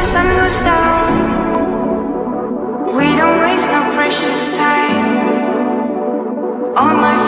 the sun goes down. We don't waste no precious time. All my